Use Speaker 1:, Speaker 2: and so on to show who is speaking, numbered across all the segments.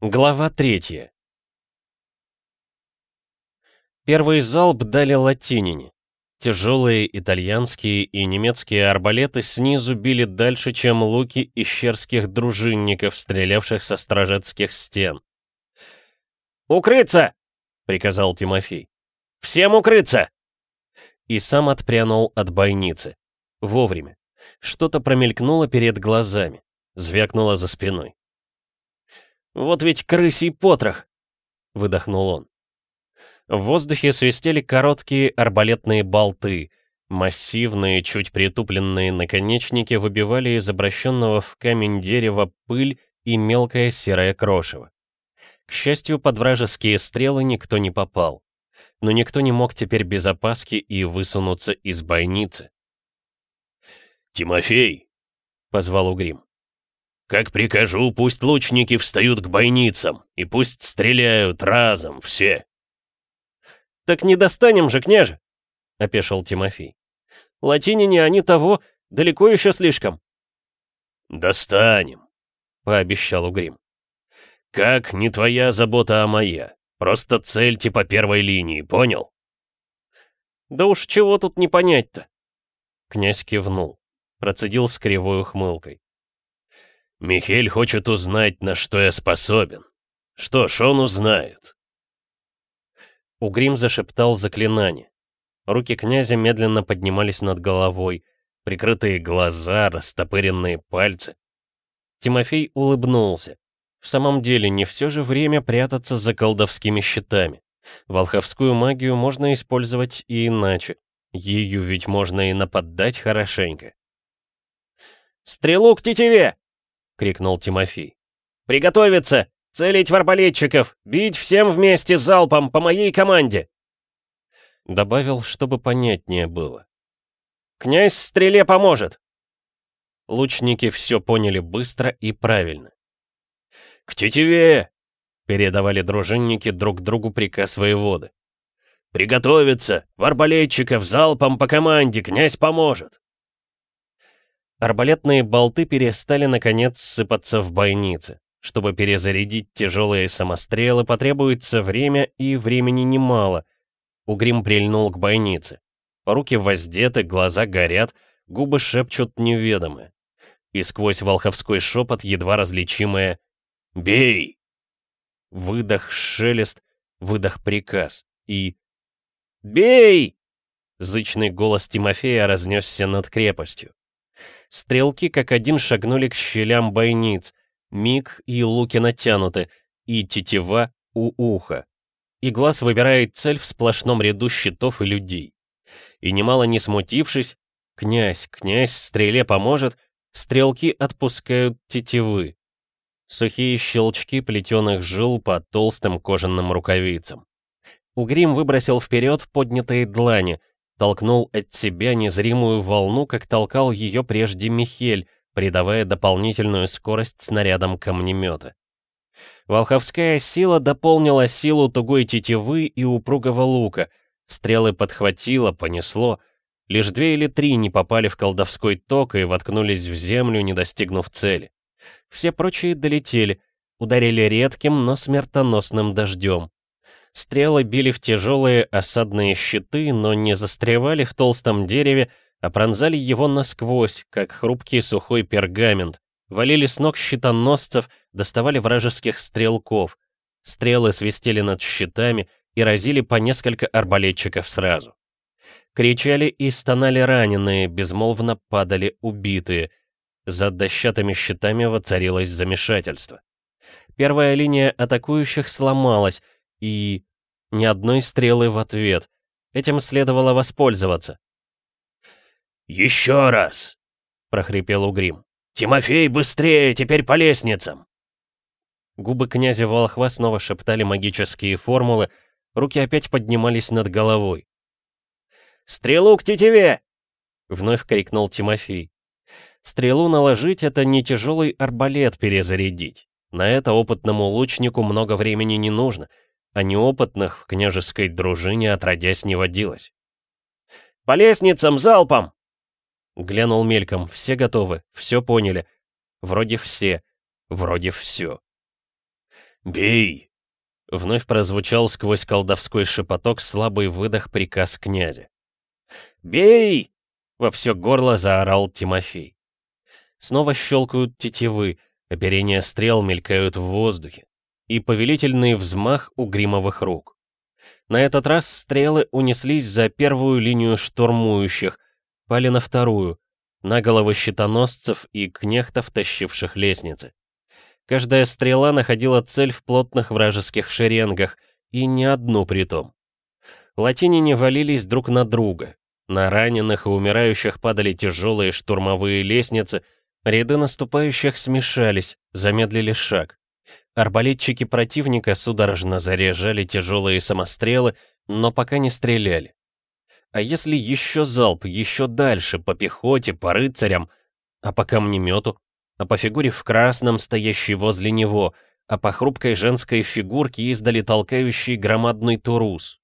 Speaker 1: Глава третья. Первый залп дали латинине. Тяжелые итальянские и немецкие арбалеты снизу били дальше, чем луки ищерских дружинников, стрелявших со стражецких стен. «Укрыться!» — приказал Тимофей. «Всем укрыться!» И сам отпрянул от бойницы. Вовремя. Что-то промелькнуло перед глазами, звякнуло за спиной. «Вот ведь крысий потрох!» — выдохнул он. В воздухе свистели короткие арбалетные болты. Массивные, чуть притупленные наконечники выбивали из обращенного в камень дерева пыль и мелкое серое крошево. К счастью, под вражеские стрелы никто не попал. Но никто не мог теперь без опаски и высунуться из бойницы.
Speaker 2: «Тимофей!» — позвал Угрим. Как прикажу, пусть лучники встают к бойницам, и пусть стреляют разом все.
Speaker 1: Так не достанем же, княже, — опешил Тимофей. Латинине они того, далеко еще слишком.
Speaker 2: Достанем, — пообещал Угрим. Как не твоя забота, а моя. Просто цельте по первой линии, понял?
Speaker 1: Да уж чего тут не понять-то? Князь кивнул, процедил с кривой ухмылкой.
Speaker 2: Михель хочет узнать, на что я способен. Что ж, он узнает.
Speaker 1: Угрим зашептал заклинание. Руки князя медленно поднимались над головой, прикрытые глаза, растопыренные пальцы. Тимофей улыбнулся. В самом деле, не все же время прятаться за колдовскими щитами. Волховскую магию можно использовать и иначе. Ее ведь можно и нападать хорошенько. «Стрелу к тетиве!» — крикнул Тимофей. «Приготовиться! Целить в арбалетчиков! Бить всем вместе залпом по моей команде!» Добавил, чтобы понятнее было. «Князь стреле поможет!» Лучники все поняли быстро и правильно.
Speaker 2: «К тетиве!» — передавали дружинники друг другу приказ воеводы. «Приготовиться! В арбалетчиков залпом по команде! Князь поможет!»
Speaker 1: Арбалетные болты перестали наконец сыпаться в бойницы. Чтобы перезарядить тяжелые самострелы, потребуется время, и времени немало. Угрим прильнул к бойнице. Руки воздеты, глаза горят, губы шепчут неведомое. И сквозь волховской шепот едва различимое «Бей!» Выдох, шелест, выдох, приказ. И «Бей!» Зычный голос Тимофея разнесся над крепостью. Стрелки как один шагнули к щелям бойниц. Миг и луки натянуты, и тетива у уха. И глаз выбирает цель в сплошном ряду щитов и людей. И немало не смутившись, князь, князь, стреле поможет, стрелки отпускают тетивы. Сухие щелчки плетеных жил по толстым кожаным рукавицам. Угрим выбросил вперед поднятые длани, толкнул от себя незримую волну, как толкал ее прежде Михель, придавая дополнительную скорость снарядам камнемета. Волховская сила дополнила силу тугой тетивы и упругого лука, стрелы подхватило, понесло, лишь две или три не попали в колдовской ток и воткнулись в землю, не достигнув цели. Все прочие долетели, ударили редким, но смертоносным дождем. Стрелы били в тяжелые осадные щиты, но не застревали в толстом дереве, а пронзали его насквозь, как хрупкий сухой пергамент, валили с ног щитоносцев, доставали вражеских стрелков. Стрелы свистели над щитами и разили по несколько арбалетчиков сразу. Кричали и стонали раненые, безмолвно падали убитые. За дощатыми щитами воцарилось замешательство. Первая линия атакующих сломалась, и ни одной стрелы в ответ. Этим следовало воспользоваться.
Speaker 2: «Еще раз!» — прохрипел Угрим. «Тимофей, быстрее, теперь по лестницам!»
Speaker 1: Губы князя Волхва снова шептали магические формулы, руки опять поднимались над головой. «Стрелу к тетиве!» — вновь крикнул Тимофей. «Стрелу наложить — это не тяжелый арбалет перезарядить. На это опытному лучнику много времени не нужно — а неопытных в княжеской дружине отродясь не водилось. «По лестницам, залпом!» Глянул мельком, все готовы, все поняли. Вроде все, вроде все.
Speaker 2: «Бей!»
Speaker 1: Вновь прозвучал сквозь колдовской шепоток слабый выдох приказ князя. «Бей!» — во все горло заорал Тимофей. Снова щелкают тетивы, оперения стрел мелькают в воздухе, и повелительный взмах у гримовых рук. На этот раз стрелы унеслись за первую линию штурмующих, пали на вторую, на головы щитоносцев и кнехтов, тащивших лестницы. Каждая стрела находила цель в плотных вражеских шеренгах, и не одну притом. Латинине валились друг на друга. На раненых и умирающих падали тяжелые штурмовые лестницы, ряды наступающих смешались, замедлили шаг. Арбалетчики противника судорожно заряжали тяжелые самострелы, но пока не стреляли. А если еще залп, еще дальше, по пехоте, по рыцарям, а по камнемету, а по фигуре в красном, стоящей возле него, а по хрупкой женской фигурке издали толкающий громадный турус.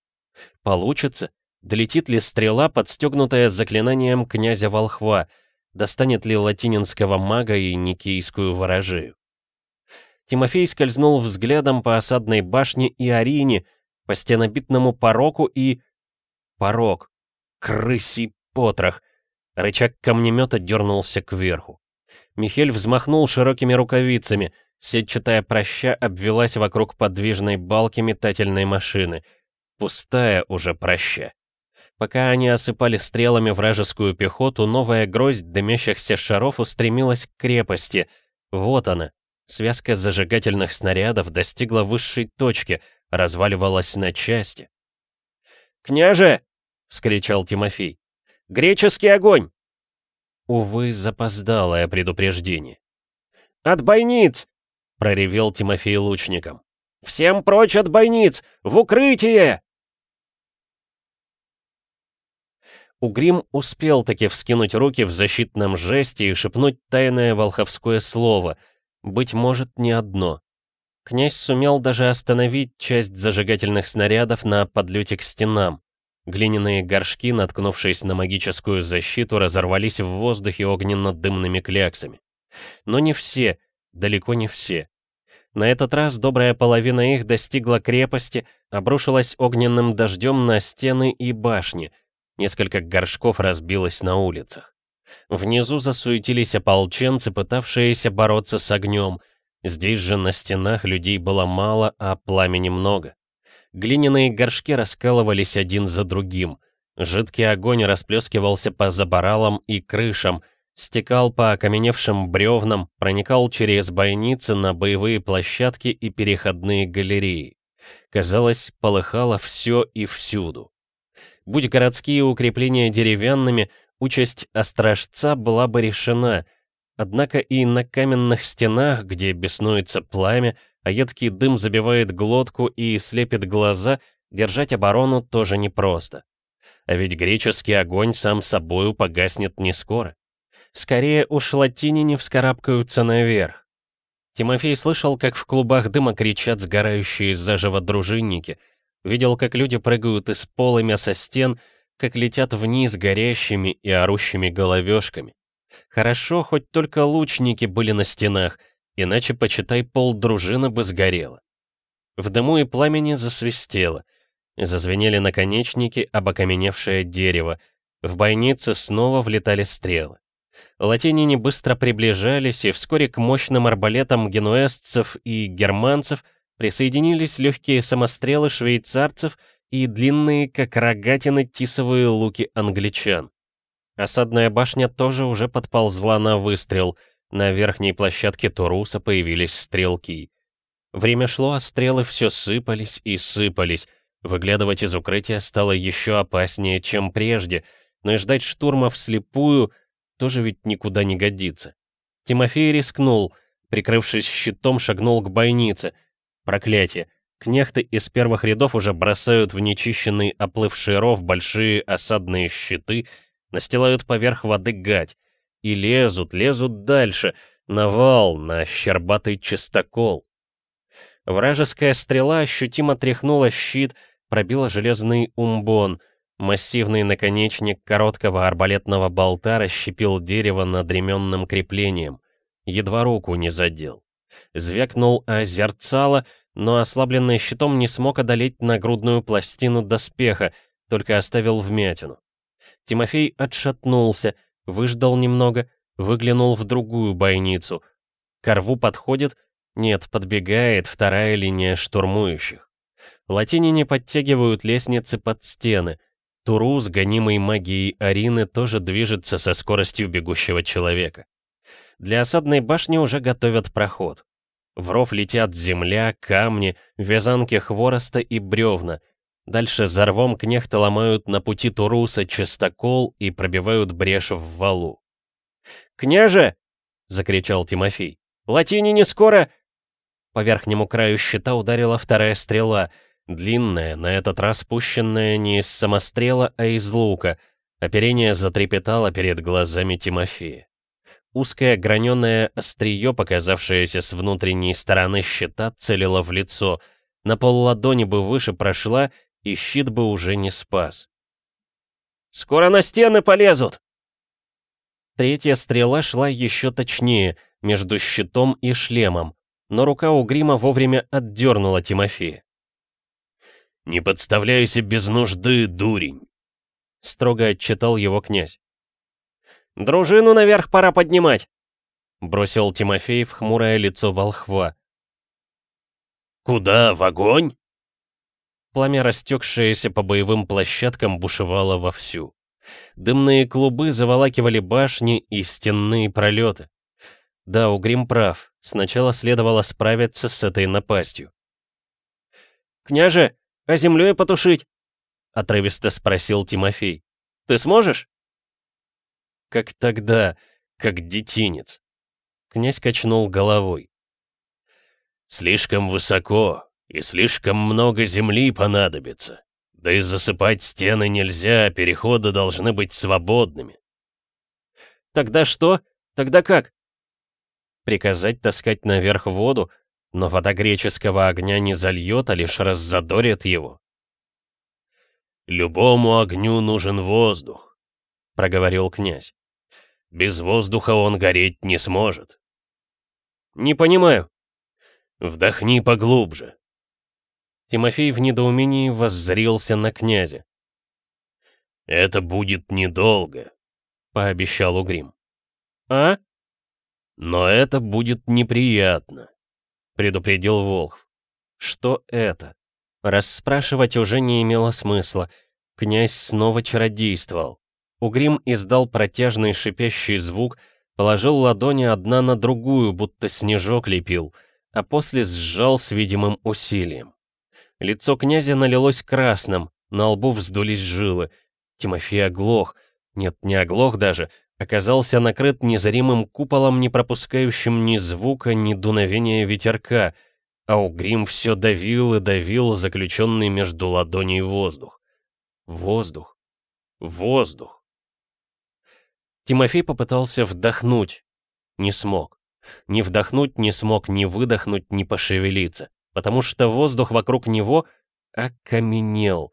Speaker 1: Получится? Долетит ли стрела, подстегнутая заклинанием князя Волхва? Достанет ли латининского мага и никейскую ворожею? Тимофей скользнул взглядом по осадной башне и арине, по стенобитному пороку и... Порог. Крысий потрох. Рычаг камнемета дернулся кверху. Михель взмахнул широкими рукавицами. Сетчатая проща обвелась вокруг подвижной балки метательной машины. Пустая уже проща. Пока они осыпали стрелами вражескую пехоту, новая гроздь дымящихся шаров устремилась к крепости. Вот она. Связка зажигательных снарядов достигла высшей точки, разваливалась на части. «Княже!» — вскричал Тимофей. «Греческий огонь!» Увы, запоздалое предупреждение. «От бойниц!» — проревел Тимофей лучником. «Всем прочь от бойниц! В укрытие!» Угрим успел таки вскинуть руки в защитном жесте и шепнуть тайное волховское слово, быть может, не одно. Князь сумел даже остановить часть зажигательных снарядов на подлете к стенам. Глиняные горшки, наткнувшись на магическую защиту, разорвались в воздухе огненно-дымными кляксами. Но не все, далеко не все. На этот раз добрая половина их достигла крепости, обрушилась огненным дождем на стены и башни. Несколько горшков разбилось на улицах. Внизу засуетились ополченцы, пытавшиеся бороться с огнем. Здесь же на стенах людей было мало, а пламени много. Глиняные горшки раскалывались один за другим. Жидкий огонь расплескивался по заборалам и крышам, стекал по окаменевшим бревнам, проникал через бойницы на боевые площадки и переходные галереи. Казалось, полыхало все и всюду. Будь городские укрепления деревянными, участь острожца была бы решена, однако и на каменных стенах, где беснуется пламя, а едкий дым забивает глотку и слепит глаза, держать оборону тоже непросто. А ведь греческий огонь сам собою погаснет не скоро. Скорее уж латинине вскарабкаются наверх. Тимофей слышал, как в клубах дыма кричат сгорающие заживо дружинники, видел, как люди прыгают из полымя со стен, как летят вниз горящими и орущими головешками. Хорошо, хоть только лучники были на стенах — Иначе, почитай, пол дружины бы сгорело. В дыму и пламени засвистело. Зазвенели наконечники об окаменевшее дерево. В бойнице снова влетали стрелы. Латинине быстро приближались, и вскоре к мощным арбалетам генуэзцев и германцев присоединились легкие самострелы швейцарцев и длинные, как рогатины, тисовые луки англичан. Осадная башня тоже уже подползла на выстрел — на верхней площадке Туруса появились стрелки. Время шло, а стрелы все сыпались и сыпались. Выглядывать из укрытия стало еще опаснее, чем прежде, но и ждать штурма вслепую тоже ведь никуда не годится. Тимофей рискнул, прикрывшись щитом, шагнул к бойнице. Проклятие! Кнехты из первых рядов уже бросают в нечищенный оплывший ров большие осадные щиты, настилают поверх воды гать. И лезут, лезут дальше, на вал, на щербатый чистокол. Вражеская стрела ощутимо тряхнула щит, пробила железный умбон. Массивный наконечник короткого арбалетного болта расщепил дерево над ременным креплением. Едва руку не задел. Звякнул озерцало, но ослабленный щитом не смог одолеть нагрудную пластину доспеха, только оставил вмятину. Тимофей отшатнулся, выждал немного, выглянул в другую бойницу. К рву подходит, нет, подбегает вторая линия штурмующих. Латинине подтягивают лестницы под стены. Турус, гонимый магией Арины, тоже движется со скоростью бегущего человека. Для осадной башни уже готовят проход. В ров летят земля, камни, вязанки хвороста и бревна. Дальше за рвом кнехты ломают на пути Туруса чистокол и пробивают брешь в валу. «Княже!» — закричал Тимофей. «Латине не скоро...» По верхнему краю щита ударила вторая стрела, длинная, на этот раз пущенная не из самострела, а из лука. Оперение затрепетало перед глазами Тимофея. Узкое граненое острие, показавшееся с внутренней стороны щита, целило в лицо. На пол ладони бы выше прошла, и щит бы уже не спас. «Скоро на стены полезут!» Третья стрела шла еще точнее, между щитом и шлемом, но рука у грима вовремя отдернула Тимофея.
Speaker 2: «Не подставляйся без нужды, дурень!»
Speaker 1: Строго отчитал его князь. «Дружину наверх пора поднимать!» Бросил Тимофей в хмурое лицо волхва.
Speaker 2: «Куда? В огонь?»
Speaker 1: Пламя, растекшееся по боевым площадкам, бушевало вовсю. Дымные клубы заволакивали башни и стенные пролеты. Да, Угрим прав, сначала следовало справиться с этой напастью. «Княже, а землей потушить?» — отрывисто спросил Тимофей. «Ты сможешь?» Как тогда, как детинец. Князь качнул головой.
Speaker 2: «Слишком высоко, и слишком много земли понадобится. Да и засыпать стены нельзя, переходы должны быть свободными».
Speaker 1: «Тогда что? Тогда как?» Приказать таскать наверх воду, но вода греческого огня не зальет, а лишь раззадорит его.
Speaker 2: «Любому огню нужен воздух», — проговорил князь. Без воздуха он гореть не сможет.
Speaker 1: Не понимаю.
Speaker 2: Вдохни поглубже.
Speaker 1: Тимофей в недоумении воззрился на князя.
Speaker 2: «Это будет недолго», — пообещал Угрим.
Speaker 1: «А?»
Speaker 2: «Но это будет неприятно», — предупредил Волхв.
Speaker 1: «Что это?» Расспрашивать уже не имело смысла. Князь снова чародействовал. Угрим издал протяжный шипящий звук, положил ладони одна на другую, будто снежок лепил, а после сжал с видимым усилием. Лицо князя налилось красным, на лбу вздулись жилы. Тимофей оглох, нет, не оглох даже, оказался накрыт незримым куполом, не пропускающим ни звука, ни дуновения ветерка, а Угрим все давил и давил заключенный между ладоней воздух. Воздух. Воздух. Тимофей попытался вдохнуть. Не смог. Ни вдохнуть не смог, ни выдохнуть, ни пошевелиться. Потому что воздух вокруг него окаменел.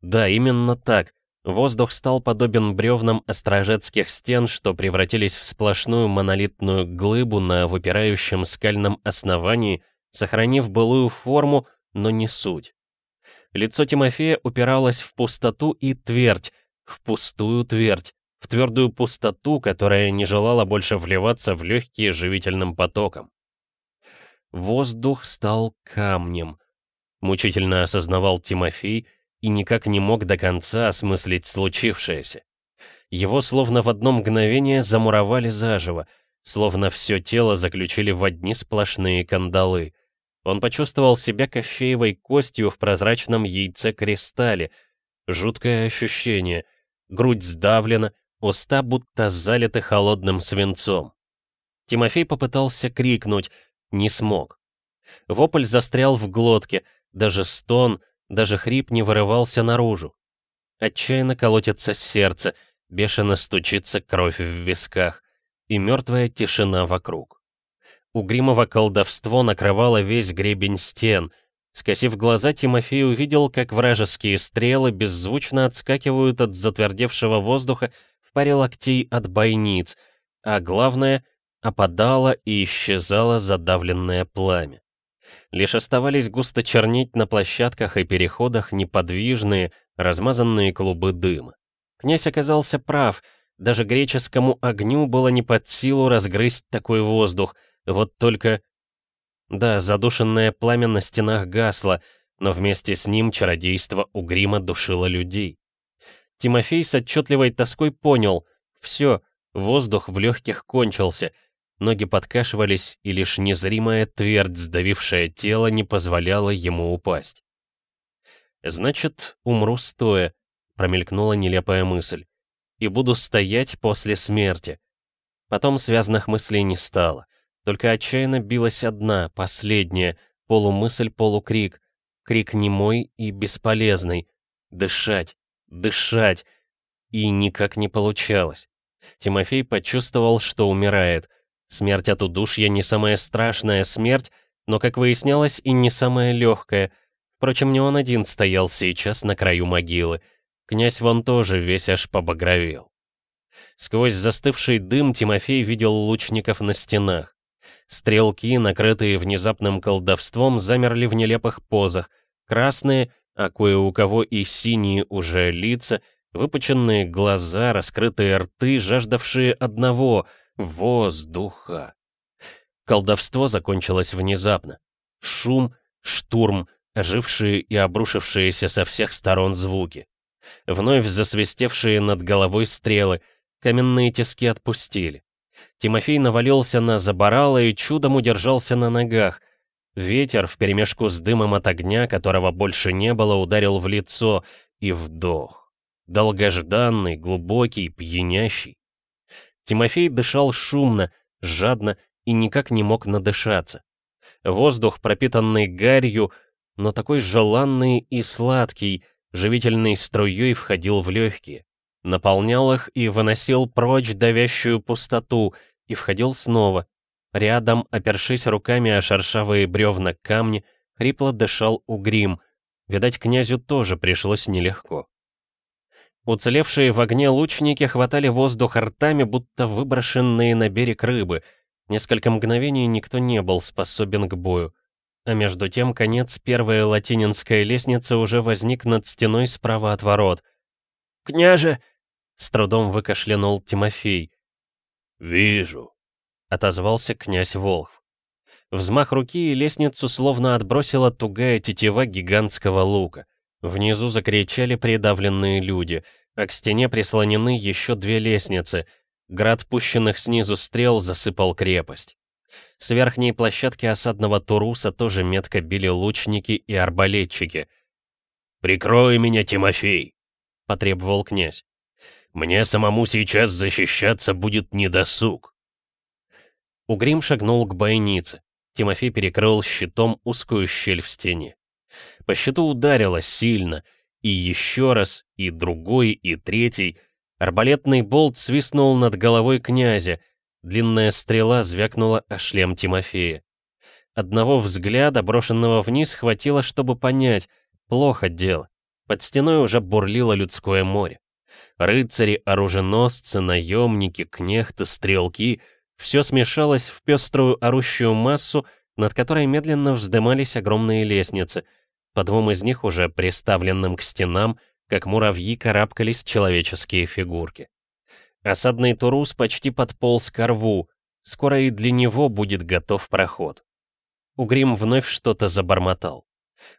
Speaker 1: Да, именно так. Воздух стал подобен бревнам острожецких стен, что превратились в сплошную монолитную глыбу на выпирающем скальном основании, сохранив былую форму, но не суть. Лицо Тимофея упиралось в пустоту и твердь, в пустую твердь, в твердую пустоту, которая не желала больше вливаться в легкие живительным потоком. Воздух стал камнем, мучительно осознавал Тимофей и никак не мог до конца осмыслить случившееся. Его словно в одно мгновение замуровали заживо, словно все тело заключили в одни сплошные кандалы. Он почувствовал себя кощеевой костью в прозрачном яйце-кристалле. Жуткое ощущение. Грудь сдавлена, Уста будто залиты холодным свинцом. Тимофей попытался крикнуть, не смог. Вопль застрял в глотке, даже стон, даже хрип не вырывался наружу. Отчаянно колотится сердце, бешено стучится кровь в висках, и мертвая тишина вокруг. Угримово колдовство накрывало весь гребень стен. Скосив глаза, Тимофей увидел, как вражеские стрелы беззвучно отскакивают от затвердевшего воздуха паре локтей от бойниц, а главное, опадало и исчезало задавленное пламя. Лишь оставались густо чернеть на площадках и переходах неподвижные, размазанные клубы дыма. Князь оказался прав, даже греческому огню было не под силу разгрызть такой воздух, вот только... Да, задушенное пламя на стенах гасло, но вместе с ним чародейство у грима душило людей. Тимофей с отчетливой тоской понял, все, воздух в легких кончился, ноги подкашивались, и лишь незримая твердь, сдавившая тело, не позволяла ему упасть. «Значит, умру стоя», — промелькнула нелепая мысль, «и буду стоять после смерти». Потом связанных мыслей не стало, только отчаянно билась одна, последняя, полумысль-полукрик, крик немой и бесполезный. Дышать, дышать. И никак не получалось. Тимофей почувствовал, что умирает. Смерть от удушья не самая страшная смерть, но, как выяснялось, и не самая легкая. Впрочем, не он один стоял сейчас на краю могилы. Князь вон тоже весь аж побагровел. Сквозь застывший дым Тимофей видел лучников на стенах. Стрелки, накрытые внезапным колдовством, замерли в нелепых позах. Красные, а кое у кого и синие уже лица, выпученные глаза, раскрытые рты, жаждавшие одного — воздуха. Колдовство закончилось внезапно. Шум, штурм, ожившие и обрушившиеся со всех сторон звуки. Вновь засвистевшие над головой стрелы, каменные тиски отпустили. Тимофей навалился на заборало и чудом удержался на ногах. Ветер вперемешку с дымом от огня, которого больше не было, ударил в лицо, и вдох. Долгожданный, глубокий, пьянящий. Тимофей дышал шумно, жадно и никак не мог надышаться. Воздух, пропитанный гарью, но такой желанный и сладкий, живительной струей входил в легкие наполнял их и выносил прочь давящую пустоту, и входил снова. Рядом, опершись руками о шершавые бревна камни, хрипло дышал угрим. Видать, князю тоже пришлось нелегко. Уцелевшие в огне лучники хватали воздух ртами, будто выброшенные на берег рыбы. Несколько мгновений никто не был способен к бою. А между тем конец первой латининской лестницы уже возник над стеной справа от ворот. «Княже!» С трудом выкашлянул Тимофей.
Speaker 2: «Вижу», — отозвался князь Волхв.
Speaker 1: Взмах руки и лестницу словно отбросила тугая тетива гигантского лука. Внизу закричали придавленные люди, а к стене прислонены еще две лестницы. Град пущенных снизу стрел засыпал крепость. С верхней площадки осадного Туруса тоже метко били лучники и арбалетчики.
Speaker 2: «Прикрой меня, Тимофей!»
Speaker 1: — потребовал князь.
Speaker 2: Мне самому сейчас защищаться будет недосуг.
Speaker 1: Угрим шагнул к бойнице. Тимофей перекрыл щитом узкую щель в стене. По щиту ударило сильно, и еще раз, и другой, и третий. Арбалетный болт свистнул над головой князя, длинная стрела звякнула о шлем Тимофея. Одного взгляда, брошенного вниз, хватило, чтобы понять, плохо дело. Под стеной уже бурлило людское море. Рыцари, оруженосцы, наемники, кнехты, стрелки — все смешалось в пеструю орущую массу, над которой медленно вздымались огромные лестницы. По двум из них, уже приставленным к стенам, как муравьи карабкались человеческие фигурки. Осадный Турус почти подполз ко рву, скоро и для него будет готов проход. Угрим вновь что-то забормотал.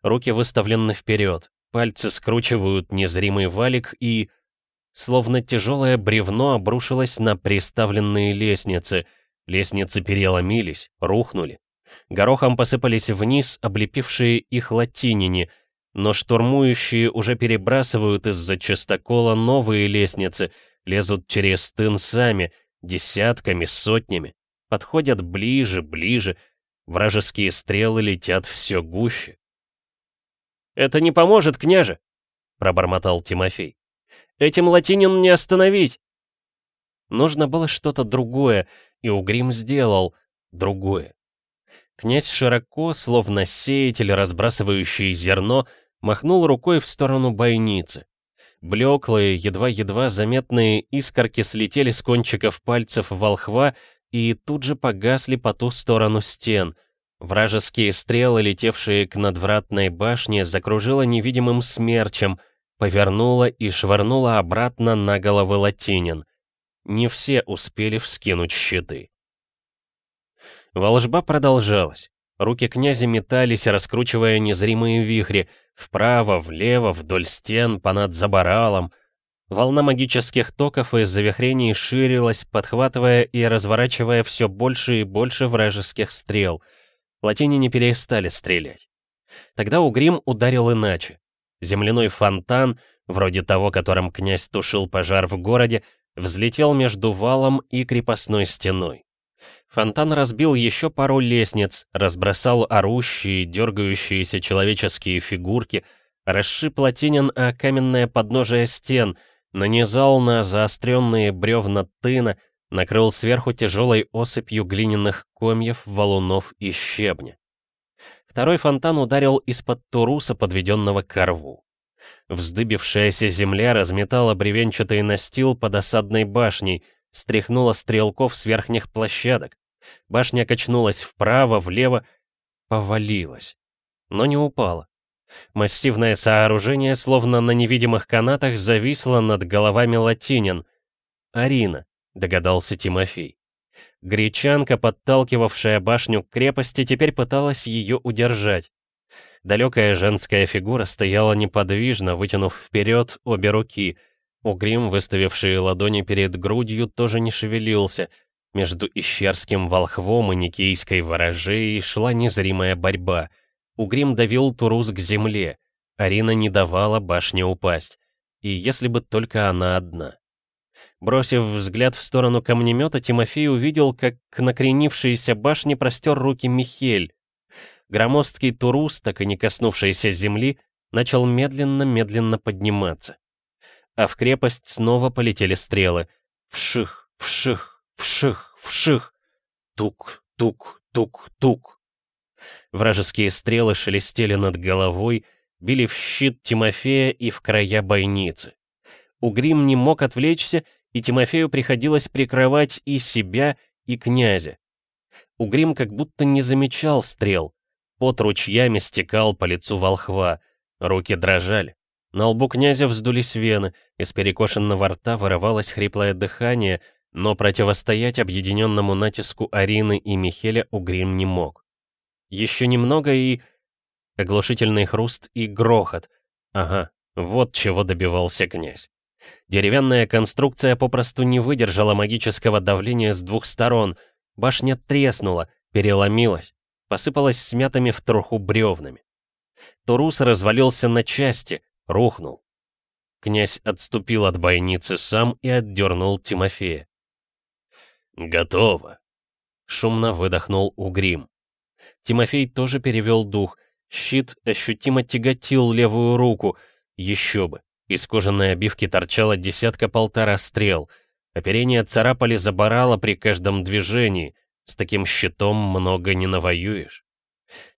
Speaker 1: Руки выставлены вперед, пальцы скручивают незримый валик и... Словно тяжелое бревно обрушилось на приставленные лестницы. Лестницы переломились, рухнули. Горохом посыпались вниз облепившие их латинине, но штурмующие уже перебрасывают из-за частокола новые лестницы, лезут через тын сами, десятками, сотнями, подходят ближе, ближе, вражеские стрелы летят все гуще. «Это не поможет, княже!» — пробормотал Тимофей. Этим латинин не остановить!» Нужно было что-то другое, и Угрим сделал другое. Князь широко, словно сеятель, разбрасывающий зерно, махнул рукой в сторону бойницы. Блеклые, едва-едва заметные искорки слетели с кончиков пальцев волхва и тут же погасли по ту сторону стен. Вражеские стрелы, летевшие к надвратной башне, закружило невидимым смерчем, повернула и швырнула обратно на головы латинин. Не все успели вскинуть щиты. Волжба продолжалась. Руки князя метались, раскручивая незримые вихри, вправо, влево, вдоль стен, понад заборалом. Волна магических токов и завихрений ширилась, подхватывая и разворачивая все больше и больше вражеских стрел. Латине не перестали стрелять. Тогда Угрим ударил иначе. Земляной фонтан, вроде того, которым князь тушил пожар в городе, взлетел между валом и крепостной стеной. Фонтан разбил еще пару лестниц, разбросал орущие, дергающиеся человеческие фигурки, расшиб латинин о каменное подножие стен, нанизал на заостренные бревна тына, накрыл сверху тяжелой осыпью глиняных комьев, валунов и щебня. Второй фонтан ударил из-под туруса, подведенного к рву. Вздыбившаяся земля разметала бревенчатый настил под осадной башней, стряхнула стрелков с верхних площадок. Башня качнулась вправо, влево, повалилась. Но не упала. Массивное сооружение, словно на невидимых канатах, зависло над головами латинин. «Арина», — догадался Тимофей. Гречанка, подталкивавшая башню к крепости, теперь пыталась ее удержать. Далекая женская фигура стояла неподвижно, вытянув вперед обе руки. Угрим, выставивший ладони перед грудью, тоже не шевелился. Между ищерским волхвом и никейской ворожеей шла незримая борьба. Угрим давил Турус к земле. Арина не давала башне упасть. И если бы только она одна. Бросив взгляд в сторону камнемета, Тимофей увидел, как к накренившейся башне простер руки Михель. Громоздкий Турус, так и не коснувшийся земли, начал медленно-медленно подниматься. А в крепость снова полетели стрелы. Вших, вших, вших, вших. Тук, тук, тук, тук. Вражеские стрелы шелестели над головой, били в щит Тимофея и в края бойницы. Угрим не мог отвлечься, и Тимофею приходилось прикрывать и себя, и князя. Угрим как будто не замечал стрел. Пот ручьями стекал по лицу волхва, руки дрожали. На лбу князя вздулись вены, из перекошенного рта вырывалось хриплое дыхание, но противостоять объединенному натиску Арины и Михеля Угрим не мог. Еще немного и... Оглушительный хруст и грохот. Ага, вот чего добивался князь. Деревянная конструкция попросту не выдержала магического давления с двух сторон. Башня треснула, переломилась, посыпалась смятыми в труху бревнами. Турус развалился на части, рухнул. Князь отступил от бойницы сам и отдернул Тимофея.
Speaker 2: «Готово!»
Speaker 1: — шумно выдохнул Угрим. Тимофей тоже перевел дух. Щит ощутимо тяготил левую руку. Еще бы. Из кожаной обивки торчало десятка-полтора стрел. Оперение царапали заборало при каждом движении. С таким щитом много не навоюешь.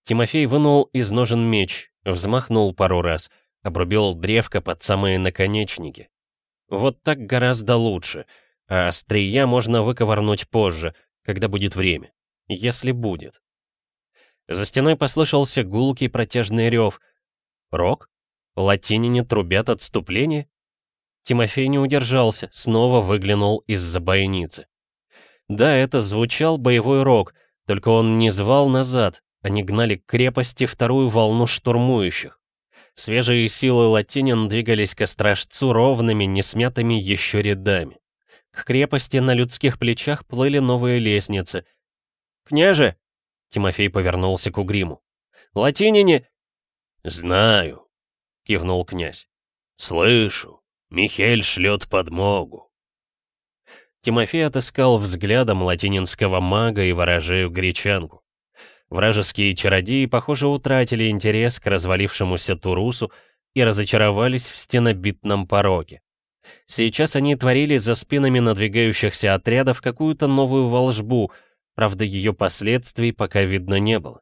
Speaker 1: Тимофей вынул из ножен меч, взмахнул пару раз, обрубил древко под самые наконечники. Вот так гораздо лучше, а острия можно выковырнуть позже, когда будет время. Если будет. За стеной послышался гулкий протяжный рев. Рок? Латинине трубят отступление? Тимофей не удержался, снова выглянул из-за бойницы. Да, это звучал боевой рог, только он не звал назад, они гнали к крепости вторую волну штурмующих. Свежие силы латинин двигались к стражцу ровными, несмятыми еще рядами. К крепости на людских плечах плыли новые лестницы. «Княже!» — Тимофей повернулся к Угриму. «Латинине...»
Speaker 2: «Знаю», — кивнул князь. «Слышу. Михель шлет подмогу».
Speaker 1: Тимофей отыскал взглядом латининского мага и ворожею гречанку. Вражеские чародеи, похоже, утратили интерес к развалившемуся Турусу и разочаровались в стенобитном пороге. Сейчас они творили за спинами надвигающихся отрядов какую-то новую волжбу, правда, ее последствий пока видно не было.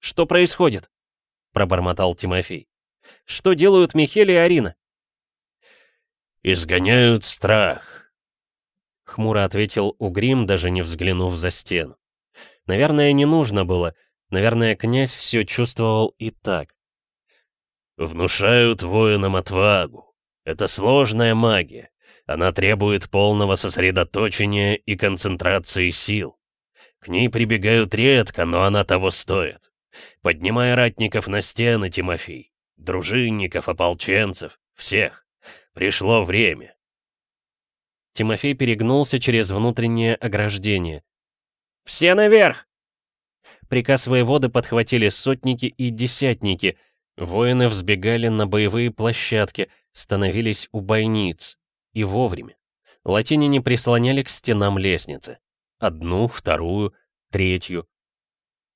Speaker 1: «Что происходит?» — пробормотал Тимофей. «Что делают Михель и Арина?»
Speaker 2: «Изгоняют страх», —
Speaker 1: хмуро ответил Угрим, даже не взглянув за стену. Наверное, не нужно было. Наверное, князь все чувствовал и так.
Speaker 2: «Внушают воинам отвагу. Это сложная магия. Она требует полного сосредоточения и концентрации сил. К ней прибегают редко, но она того стоит. Поднимай ратников на стены, Тимофей. Дружинников, ополченцев, всех. Пришло время.
Speaker 1: Тимофей перегнулся через внутреннее ограждение. «Все наверх!» Приказ воеводы подхватили сотники и десятники. Воины взбегали на боевые площадки, становились у бойниц. И вовремя. Латиняне прислоняли к стенам лестницы. Одну, вторую, третью.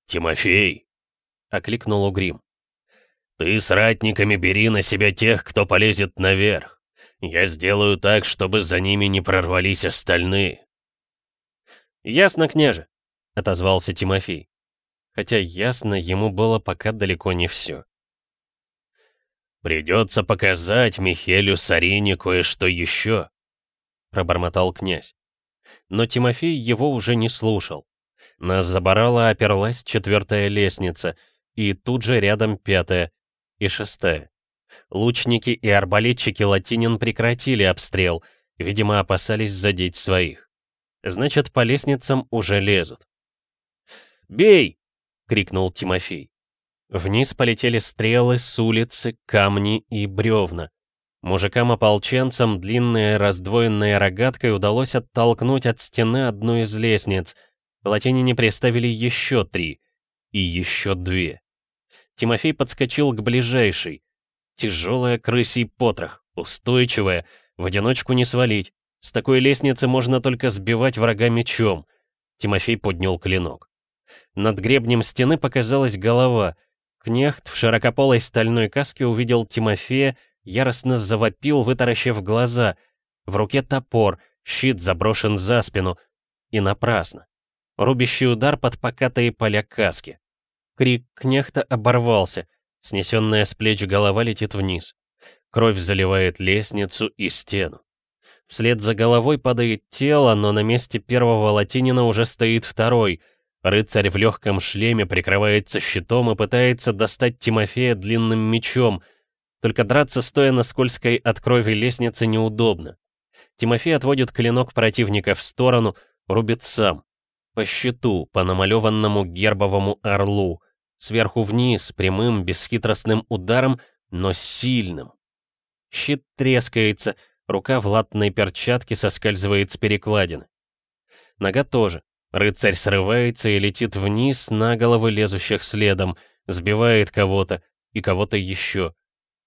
Speaker 2: «Тимофей!» — окликнул
Speaker 1: Угрим.
Speaker 2: «Ты с ратниками бери на себя тех, кто полезет наверх. Я сделаю так, чтобы за ними не прорвались остальные».
Speaker 1: «Ясно, княже», — отозвался Тимофей. Хотя ясно ему было пока далеко не все.
Speaker 2: «Придется показать Михелю Сарине кое-что еще», — пробормотал князь.
Speaker 1: Но Тимофей его уже не слушал. На заборала оперлась четвертая лестница, и тут же рядом пятая и шестая. Лучники и арбалетчики латинин прекратили обстрел, видимо, опасались задеть своих. Значит, по лестницам уже лезут. «Бей!» — крикнул Тимофей. Вниз полетели стрелы с улицы, камни и бревна. Мужикам-ополченцам длинной раздвоенной рогаткой удалось оттолкнуть от стены одну из лестниц. Латинине приставили еще три. И еще две. Тимофей подскочил к ближайшей. Тяжелая крысий потрох, устойчивая, в одиночку не свалить. С такой лестницы можно только сбивать врага мечом. Тимофей поднял клинок. Над гребнем стены показалась голова. Кнехт в широкополой стальной каске увидел Тимофея, яростно завопил, вытаращив глаза. В руке топор, щит заброшен за спину. И напрасно. Рубящий удар под покатые поля каски. Крик кнехта оборвался. Снесенная с плеч голова летит вниз. Кровь заливает лестницу и стену. Вслед за головой падает тело, но на месте первого латинина уже стоит второй. Рыцарь в легком шлеме прикрывается щитом и пытается достать Тимофея длинным мечом. Только драться стоя на скользкой от крови лестнице неудобно. Тимофей отводит клинок противника в сторону, рубит сам. По щиту, по намалеванному гербовому орлу. Сверху вниз, прямым, бесхитростным ударом, но сильным. Щит трескается, рука в латной перчатке соскальзывает с перекладины. Нога тоже. Рыцарь срывается и летит вниз на головы лезущих следом, сбивает кого-то и кого-то еще.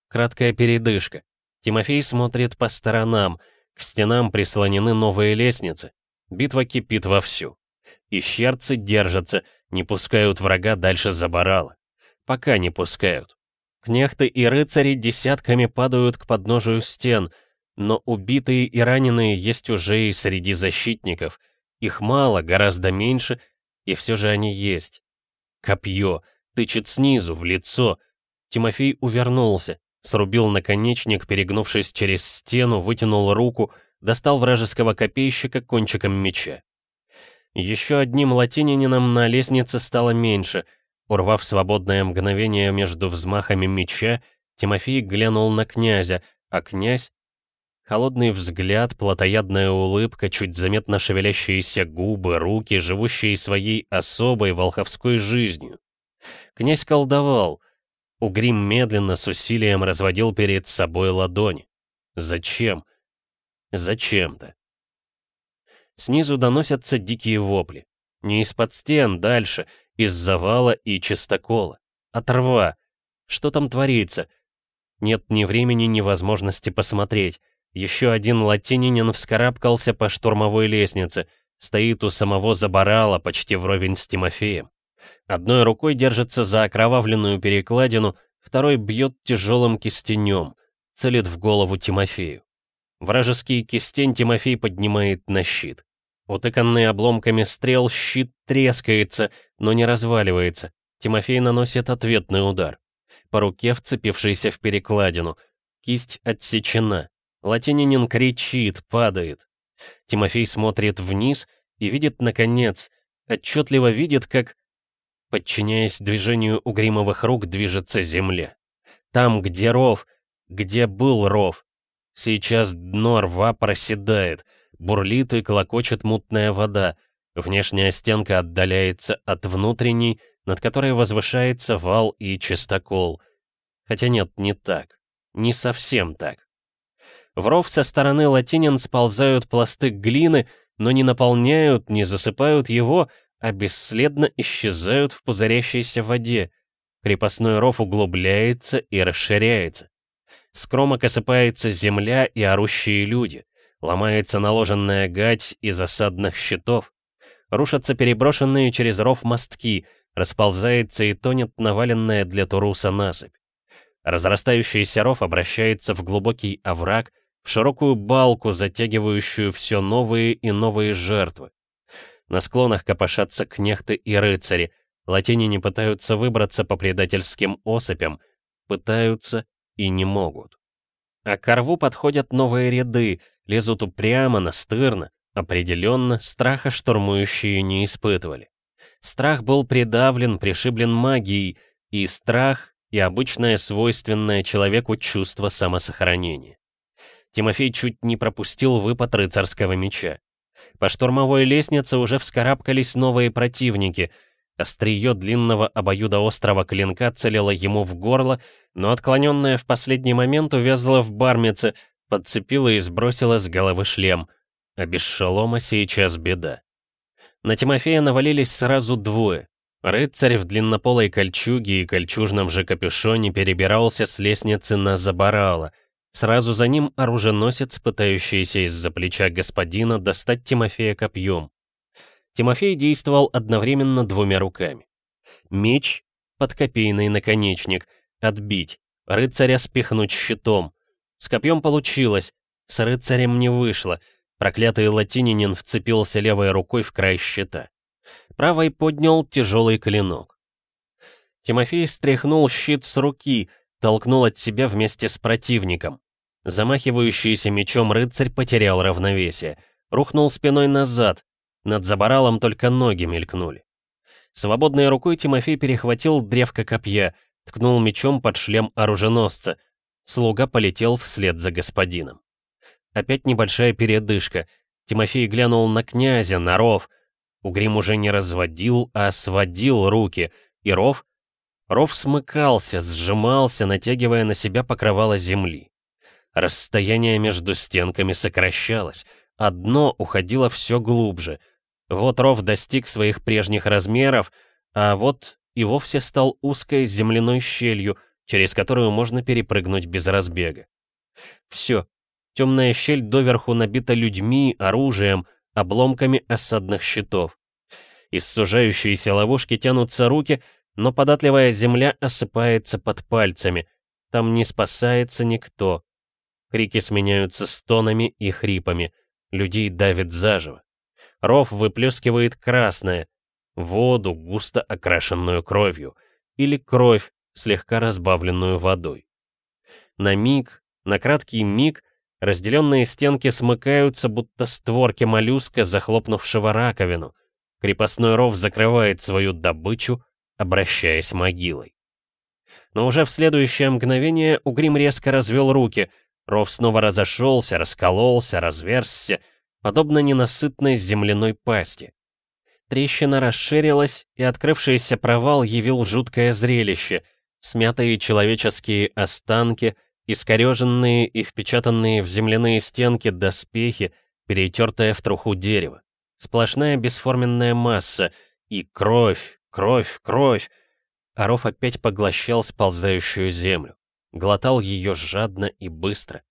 Speaker 1: Краткая передышка. Тимофей смотрит по сторонам. К стенам прислонены новые лестницы. Битва кипит вовсю. Ищерцы держатся, не пускают врага дальше заборала. Пока не пускают. Кнехты и рыцари десятками падают к подножию стен, но убитые и раненые есть уже и среди защитников. Их мало, гораздо меньше, и все же они есть. Копье, тычет снизу, в лицо. Тимофей увернулся, срубил наконечник, перегнувшись через стену, вытянул руку, достал вражеского копейщика кончиком меча. Еще одним латининином на лестнице стало меньше. Урвав свободное мгновение между взмахами меча, Тимофей глянул на князя, а князь... Холодный взгляд, плотоядная улыбка, чуть заметно шевелящиеся губы, руки, живущие своей особой волховской жизнью. Князь колдовал. Угрим медленно, с усилием разводил перед собой ладони. Зачем? Зачем-то. Снизу доносятся дикие вопли. Не из-под стен, дальше, из завала и чистокола. От рва. Что там творится? Нет ни времени, ни возможности посмотреть. Еще один латининин вскарабкался по штурмовой лестнице. Стоит у самого заборала, почти вровень с Тимофеем. Одной рукой держится за окровавленную перекладину, второй бьет тяжелым кистенем, целит в голову Тимофею. Вражеский кистень Тимофей поднимает на щит. Утыканный обломками стрел, щит трескается, но не разваливается. Тимофей наносит ответный удар. По руке, вцепившейся в перекладину. Кисть отсечена. Латининин кричит, падает. Тимофей смотрит вниз и видит, наконец, отчетливо видит, как, подчиняясь движению угримовых рук, движется земля. Там, где ров, где был ров. Сейчас дно рва проседает, бурлит и колокочет мутная вода. Внешняя стенка отдаляется от внутренней, над которой возвышается вал и чистокол. Хотя нет, не так. Не совсем так. В ров со стороны латинин сползают пласты глины, но не наполняют, не засыпают его, а бесследно исчезают в пузырящейся воде. Крепостной ров углубляется и расширяется. С кромок осыпается земля и орущие люди. Ломается наложенная гать из осадных щитов. Рушатся переброшенные через ров мостки, расползается и тонет наваленная для Туруса насыпь. Разрастающийся ров обращается в глубокий овраг, в широкую балку, затягивающую все новые и новые жертвы. На склонах копошатся кнехты и рыцари, латиняне пытаются выбраться по предательским осыпям, пытаются и не могут. А к рву подходят новые ряды, лезут упрямо, настырно, определенно, страха штурмующие не испытывали. Страх был придавлен, пришиблен магией, и страх, и обычное свойственное человеку чувство самосохранения. Тимофей чуть не пропустил выпад рыцарского меча. По штурмовой лестнице уже вскарабкались новые противники. Острие длинного обоюдоострого клинка целило ему в горло, но отклоненная в последний момент увязла в бармице, подцепила и сбросила с головы шлем. А без шалома сейчас беда. На Тимофея навалились сразу двое. Рыцарь в длиннополой кольчуге и кольчужном же капюшоне перебирался с лестницы на забарало. Сразу за ним оруженосец, пытающийся из-за плеча господина достать Тимофея копьем. Тимофей действовал одновременно двумя руками. Меч, подкопейный наконечник, отбить, рыцаря спихнуть щитом. С копьем получилось, с рыцарем не вышло — Проклятый латининин вцепился левой рукой в край щита. Правой поднял тяжелый клинок. Тимофей стряхнул щит с руки, толкнул от себя вместе с противником. Замахивающийся мечом рыцарь потерял равновесие. Рухнул спиной назад. Над забаралом только ноги мелькнули. Свободной рукой Тимофей перехватил древко копья, ткнул мечом под шлем оруженосца. Слуга полетел вслед за господином. Опять небольшая передышка. Тимофей глянул на князя, на ров. Угрим уже не разводил, а сводил руки. И ров? Ров смыкался, сжимался, натягивая на себя покрывало земли. Расстояние между стенками сокращалось, а дно уходило все глубже. Вот ров достиг своих прежних размеров, а вот и вовсе стал узкой земляной щелью, через которую можно перепрыгнуть без разбега. Все, Темная щель доверху набита людьми, оружием, обломками осадных щитов. Из сужающейся ловушки тянутся руки, но податливая земля осыпается под пальцами. Там не спасается никто. Крики сменяются стонами и хрипами. Людей давит заживо. Ров выплескивает красное, воду, густо окрашенную кровью, или кровь, слегка разбавленную водой. На миг, на краткий миг Разделенные стенки смыкаются, будто створки моллюска, захлопнувшего раковину. Крепостной ров закрывает свою добычу, обращаясь могилой. Но уже в следующее мгновение Угрим резко развел руки. Ров снова разошелся, раскололся, разверзся, подобно ненасытной земляной пасти. Трещина расширилась, и открывшийся провал явил жуткое зрелище. Смятые человеческие останки — Искореженные и впечатанные в земляные стенки доспехи, перетертое в труху дерево. Сплошная бесформенная масса. И кровь, кровь, кровь. Аров опять поглощал сползающую землю. Глотал ее жадно и быстро.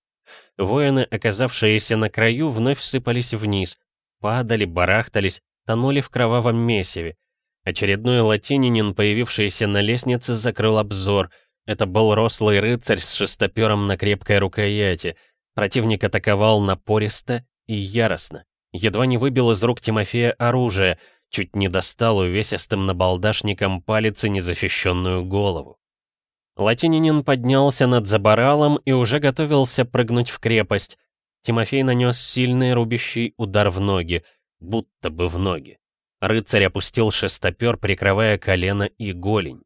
Speaker 1: Воины, оказавшиеся на краю, вновь сыпались вниз. Падали, барахтались, тонули в кровавом месиве. Очередной латининин, появившийся на лестнице, закрыл обзор — это был рослый рыцарь с шестопером на крепкой рукояти. Противник атаковал напористо и яростно. Едва не выбил из рук Тимофея оружие, чуть не достал увесистым набалдашником палец и незащищенную голову. Латининин поднялся над забаралом и уже готовился прыгнуть в крепость. Тимофей нанес сильный рубящий удар в ноги, будто бы в ноги. Рыцарь опустил шестопер, прикрывая колено и голень.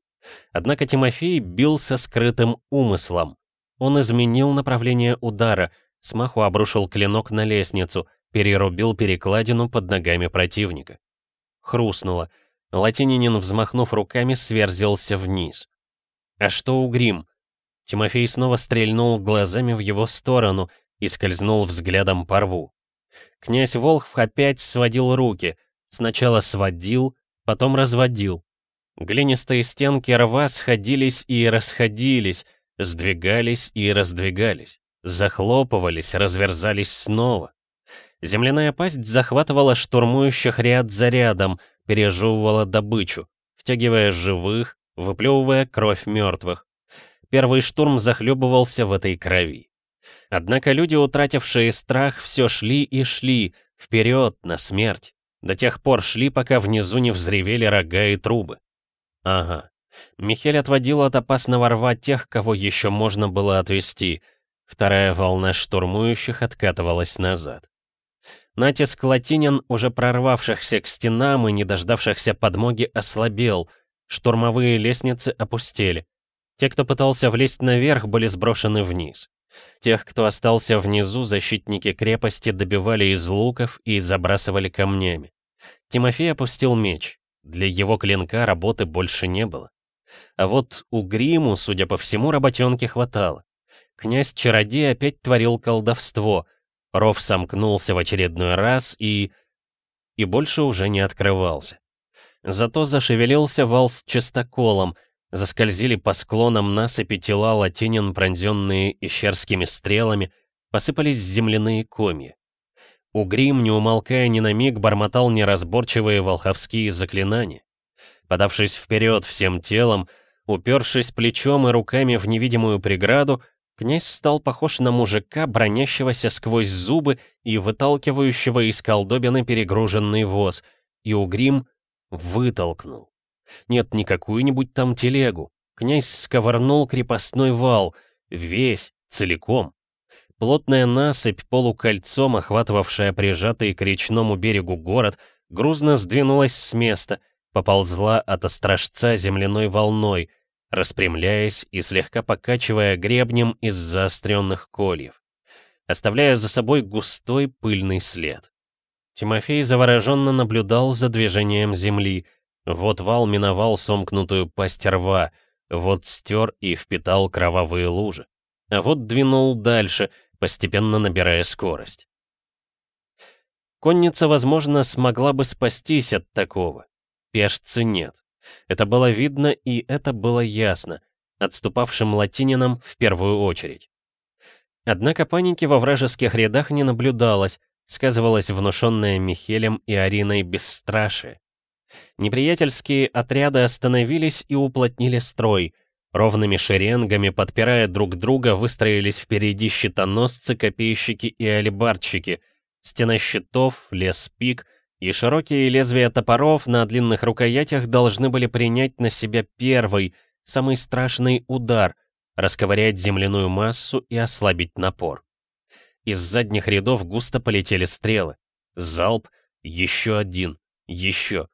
Speaker 1: Однако Тимофей бил со скрытым умыслом. Он изменил направление удара, смаху обрушил клинок на лестницу, перерубил перекладину под ногами противника. Хрустнуло. Латининин, взмахнув руками, сверзился вниз. А что у Грим? Тимофей снова стрельнул глазами в его сторону и скользнул взглядом по рву. Князь Волхв опять сводил руки. Сначала сводил, потом разводил. Глинистые стенки рва сходились и расходились, сдвигались и раздвигались, захлопывались, разверзались снова. Земляная пасть захватывала штурмующих ряд за рядом, пережевывала добычу, втягивая живых, выплевывая кровь мертвых. Первый штурм захлебывался в этой крови. Однако люди, утратившие страх, все шли и шли, вперед, на смерть. До тех пор шли, пока внизу не взревели рога и трубы. Ага. Михель отводил от опасного рва тех, кого еще можно было отвести. Вторая волна штурмующих откатывалась назад. Натиск латинин, уже прорвавшихся к стенам и не дождавшихся подмоги, ослабел. Штурмовые лестницы опустели. Те, кто пытался влезть наверх, были сброшены вниз. Тех, кто остался внизу, защитники крепости добивали из луков и забрасывали камнями. Тимофей опустил меч. Для его клинка работы больше не было. А вот у Гриму, судя по всему, работенки хватало. Князь-чародей опять творил колдовство. Ров сомкнулся в очередной раз и... и больше уже не открывался. Зато зашевелился вал с частоколом, заскользили по склонам насыпи тела латинин, пронзенные ищерскими стрелами, посыпались земляные комья. Угрим, не умолкая ни на миг, бормотал неразборчивые волховские заклинания. Подавшись вперед всем телом, упершись плечом и руками в невидимую преграду, князь стал похож на мужика, бронящегося сквозь зубы и выталкивающего из колдобины перегруженный воз, и Угрим вытолкнул. Нет, не какую-нибудь там телегу. Князь сковырнул крепостной вал, весь, целиком. Плотная насыпь, полукольцом охватывавшая прижатый к речному берегу город, грузно сдвинулась с места, поползла от острожца земляной волной, распрямляясь и слегка покачивая гребнем из заостренных кольев, оставляя за собой густой пыльный след. Тимофей завороженно наблюдал за движением земли, вот вал миновал сомкнутую пасть рва, вот стер и впитал кровавые лужи. А вот двинул дальше, постепенно набирая скорость. Конница, возможно, смогла бы спастись от такого. Пешцы нет. Это было видно и это было ясно, отступавшим латининам в первую очередь. Однако паники во вражеских рядах не наблюдалось, сказывалось внушенное Михелем и Ариной бесстрашие. Неприятельские отряды остановились и уплотнили строй. Ровными шеренгами, подпирая друг друга, выстроились впереди щитоносцы, копейщики и алибардщики. Стена щитов, лес пик и широкие лезвия топоров на длинных рукоятях должны были принять на себя первый, самый страшный удар, расковырять земляную массу и ослабить напор. Из задних рядов густо полетели стрелы. Залп, еще один, еще.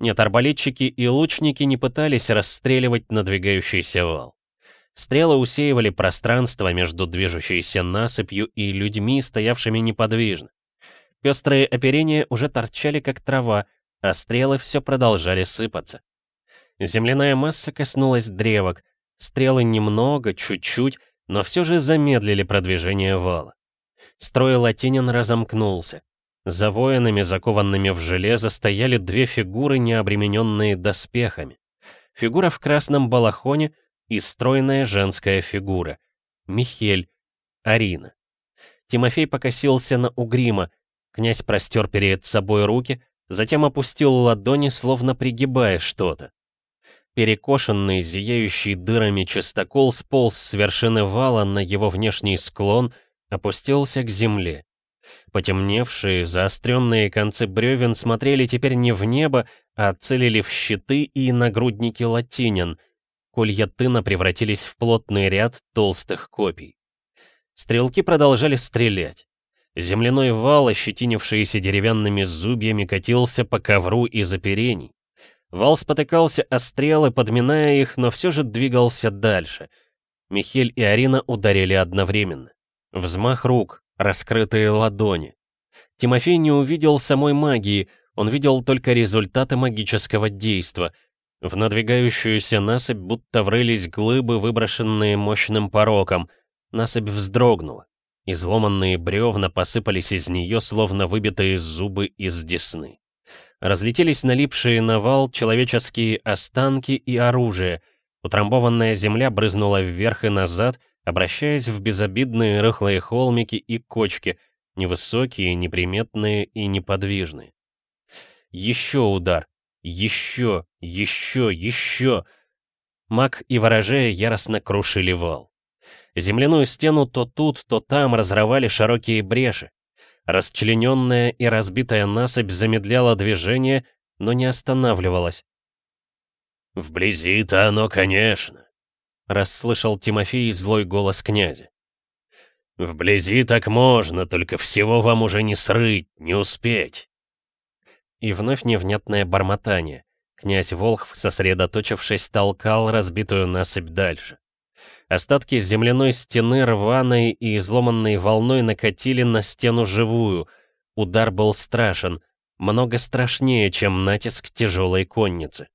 Speaker 1: Нет, арбалетчики и лучники не пытались расстреливать надвигающийся вал. Стрелы усеивали пространство между движущейся насыпью и людьми, стоявшими неподвижно. Пестрые оперения уже торчали как трава, а стрелы все продолжали сыпаться. Земляная масса коснулась древок, стрелы немного, чуть-чуть, но все же замедлили продвижение вала. Строй латинин разомкнулся. За воинами, закованными в железо, стояли две фигуры, не обремененные доспехами. Фигура в красном балахоне и стройная женская фигура. Михель, Арина. Тимофей покосился на Угрима. Князь простер перед собой руки, затем опустил ладони, словно пригибая что-то. Перекошенный, зияющий дырами частокол сполз с вершины вала на его внешний склон, опустился к земле. Потемневшие, заостренные концы бревен смотрели теперь не в небо, а целили в щиты и нагрудники латинин. Колья тына превратились в плотный ряд толстых копий. Стрелки продолжали стрелять. Земляной вал, ощетинившийся деревянными зубьями, катился по ковру из оперений. Вал спотыкался о стрелы, подминая их, но все же двигался дальше. Михель и Арина ударили одновременно. Взмах рук, раскрытые ладони. Тимофей не увидел самой магии, он видел только результаты магического действа. В надвигающуюся насыпь будто врылись глыбы, выброшенные мощным пороком. Насыпь вздрогнула. Изломанные бревна посыпались из нее, словно выбитые зубы из десны. Разлетелись налипшие на вал человеческие останки и оружие. Утрамбованная земля брызнула вверх и назад, обращаясь в безобидные рыхлые холмики и кочки, невысокие, неприметные и неподвижные. Еще удар. Еще, еще, еще. Маг и ворожея яростно крушили вал. Земляную стену то тут, то там разрывали широкие бреши. Расчлененная и разбитая насыпь замедляла движение, но не останавливалась.
Speaker 2: «Вблизи-то оно, конечно», — расслышал Тимофей злой голос князя. «Вблизи так можно, только всего вам уже не срыть, не успеть».
Speaker 1: И вновь невнятное бормотание. Князь Волхв, сосредоточившись, толкал разбитую насыпь дальше. Остатки земляной стены рваной и изломанной волной накатили на стену живую. Удар был страшен, много страшнее, чем натиск тяжелой конницы.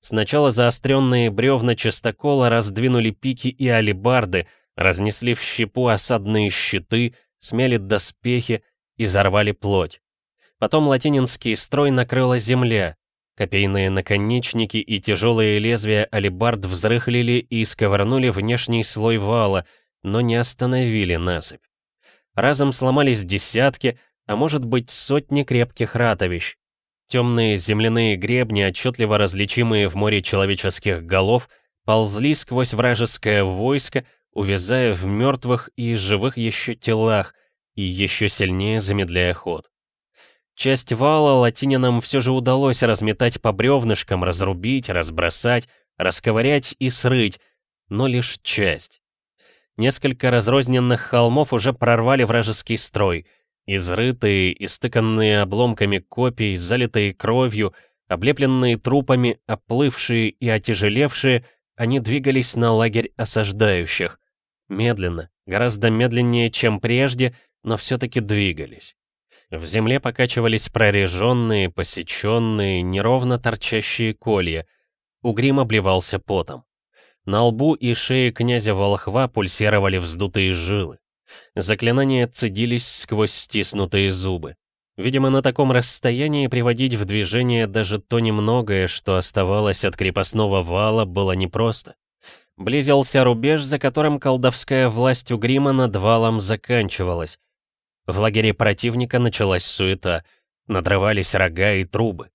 Speaker 1: Сначала заостренные бревна частокола раздвинули пики и алебарды, разнесли в щепу осадные щиты, смяли доспехи и зарвали плоть. Потом латининский строй накрыла земля, Копейные наконечники и тяжелые лезвия алебард взрыхлили и сковырнули внешний слой вала, но не остановили насыпь. Разом сломались десятки, а может быть сотни крепких ратовищ. Темные земляные гребни, отчетливо различимые в море человеческих голов, ползли сквозь вражеское войско, увязая в мертвых и живых еще телах, и еще сильнее замедляя ход. Часть вала латининам все же удалось разметать по бревнышкам, разрубить, разбросать, расковырять и срыть, но лишь часть. Несколько разрозненных холмов уже прорвали вражеский строй. Изрытые, истыканные обломками копий, залитые кровью, облепленные трупами, оплывшие и отяжелевшие, они двигались на лагерь осаждающих. Медленно, гораздо медленнее, чем прежде, но все-таки двигались. В земле покачивались прореженные, посеченные, неровно торчащие колья. Угрим обливался потом. На лбу и шее князя Волхва пульсировали вздутые жилы. Заклинания цедились сквозь стиснутые зубы. Видимо, на таком расстоянии приводить в движение даже то немногое, что оставалось от крепостного вала, было непросто. Близился рубеж, за которым колдовская власть Угрима над валом заканчивалась. В лагере противника началась суета. Надрывались рога и трубы.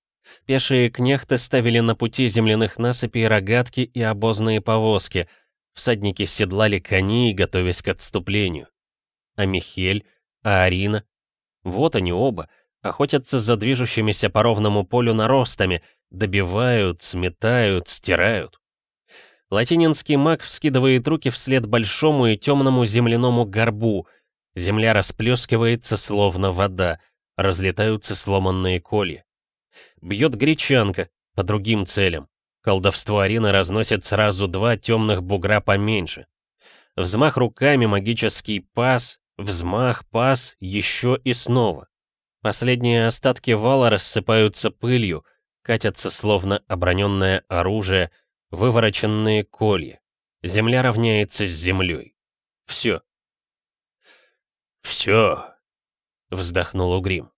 Speaker 1: Пешие кнехты ставили на пути земляных насыпей рогатки и обозные повозки. Всадники седлали коней, готовясь к отступлению. А Михель, а Арина? Вот они оба, охотятся за движущимися по ровному полю наростами, добивают, сметают, стирают. Латининский маг вскидывает руки вслед большому и темному земляному горбу — Земля расплескивается, словно вода, разлетаются сломанные колья. Бьет гречанка, по другим целям. Колдовство Арины разносит сразу два темных бугра поменьше. Взмах руками, магический пас, взмах, пас, еще и снова. Последние остатки вала рассыпаются пылью, катятся словно оброненное оружие, вывороченные колья. Земля равняется с землей. Все.
Speaker 2: «Все!» — вздохнул Угрим.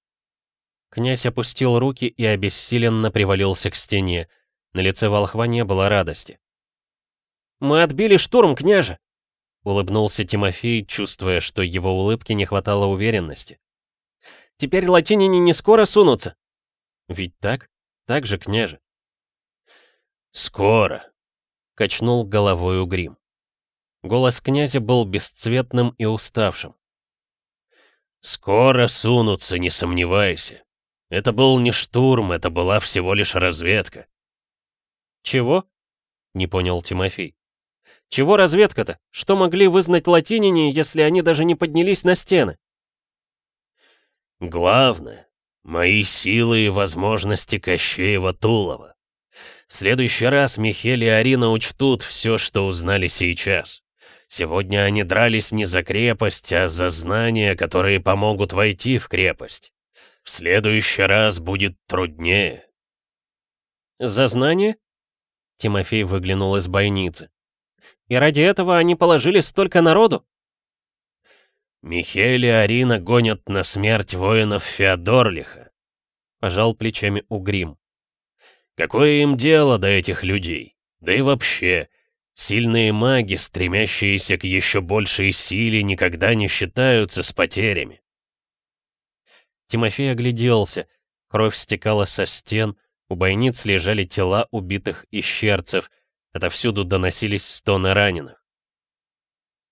Speaker 1: Князь опустил руки и обессиленно привалился к стене. На лице волхва не было радости. «Мы отбили штурм, княже!» — улыбнулся Тимофей, чувствуя, что его улыбке не хватало уверенности. «Теперь латинине не скоро сунутся!» «Ведь так? Так же, княже?»
Speaker 2: «Скоро!»
Speaker 1: — качнул головой Угрим. Голос князя был бесцветным и уставшим.
Speaker 2: «Скоро сунутся, не сомневайся. Это был не штурм, это была всего лишь разведка».
Speaker 1: «Чего?» — не понял Тимофей. «Чего разведка-то? Что могли вызнать латинине, если они даже не поднялись на стены?»
Speaker 2: Главное — мои силы и возможности Кощеева Тулова. В следующий раз Михель и Арина учтут все, что узнали сейчас. Сегодня они дрались не за крепость, а за знания, которые помогут войти в крепость. В следующий раз будет труднее.
Speaker 1: «За знание?» Тимофей выглянул из бойницы. «И ради этого они положили столько народу?»
Speaker 2: «Михель и Арина гонят на смерть воинов Феодорлиха», — пожал плечами Угрим. «Какое им дело до этих людей? Да и вообще, сильные маги, стремящиеся к еще большей силе, никогда не считаются с потерями».
Speaker 1: Тимофей огляделся, кровь стекала со стен, у бойниц лежали тела убитых ищерцев. Отовсюду доносились стоны раненых.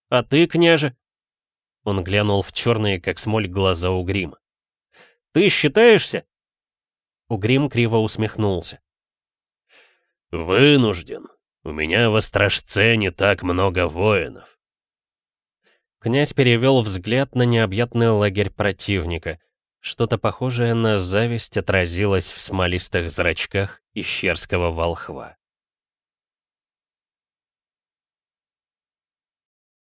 Speaker 1: «А ты, княже?» Он глянул в черные, как смоль, глаза Угрима. «Ты считаешься?» Угрим криво усмехнулся.
Speaker 2: «Вынужден. У меня в Острожце не так много воинов».
Speaker 1: Князь перевел взгляд на необъятный лагерь противника — что-то похожее на зависть отразилось в смолистых зрачках ищерского волхва.